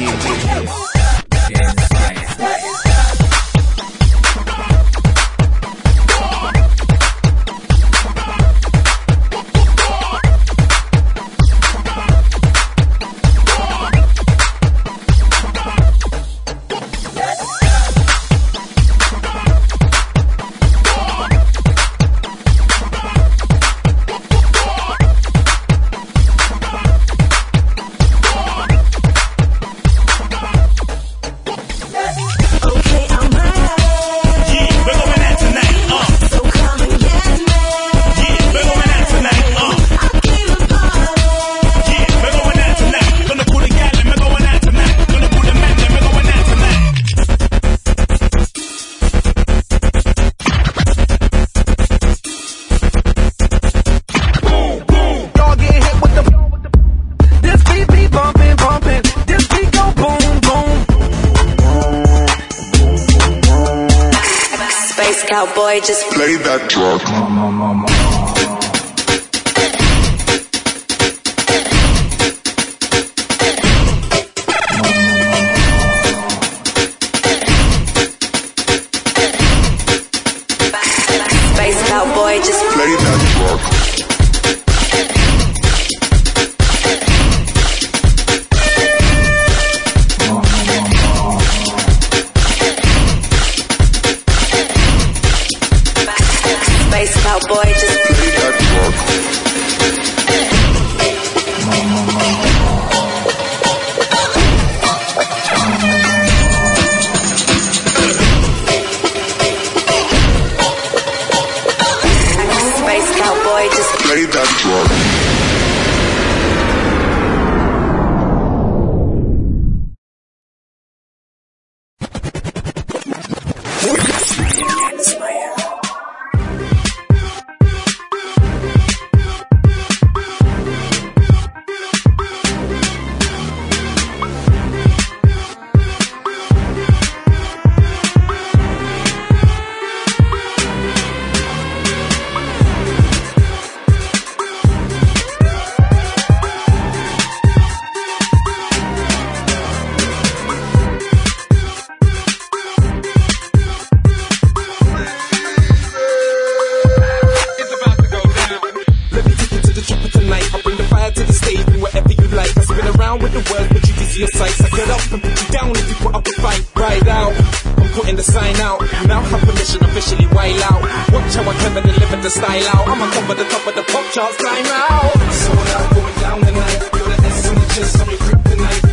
yeah, yeah. Cowboy, just play that track. Space cowboy, just play that track. Cowboy, just cowboy, just play that track. World, but you dizzy your sights. I get up and put you down if you put up a fight. Ride out. I'm putting the sign out. Now have permission officially wild out. Watch how I come and deliver the style out. I'ma come the top of the pop charts time out. So now going down tonight. You're the S on the chest on your kryptonite.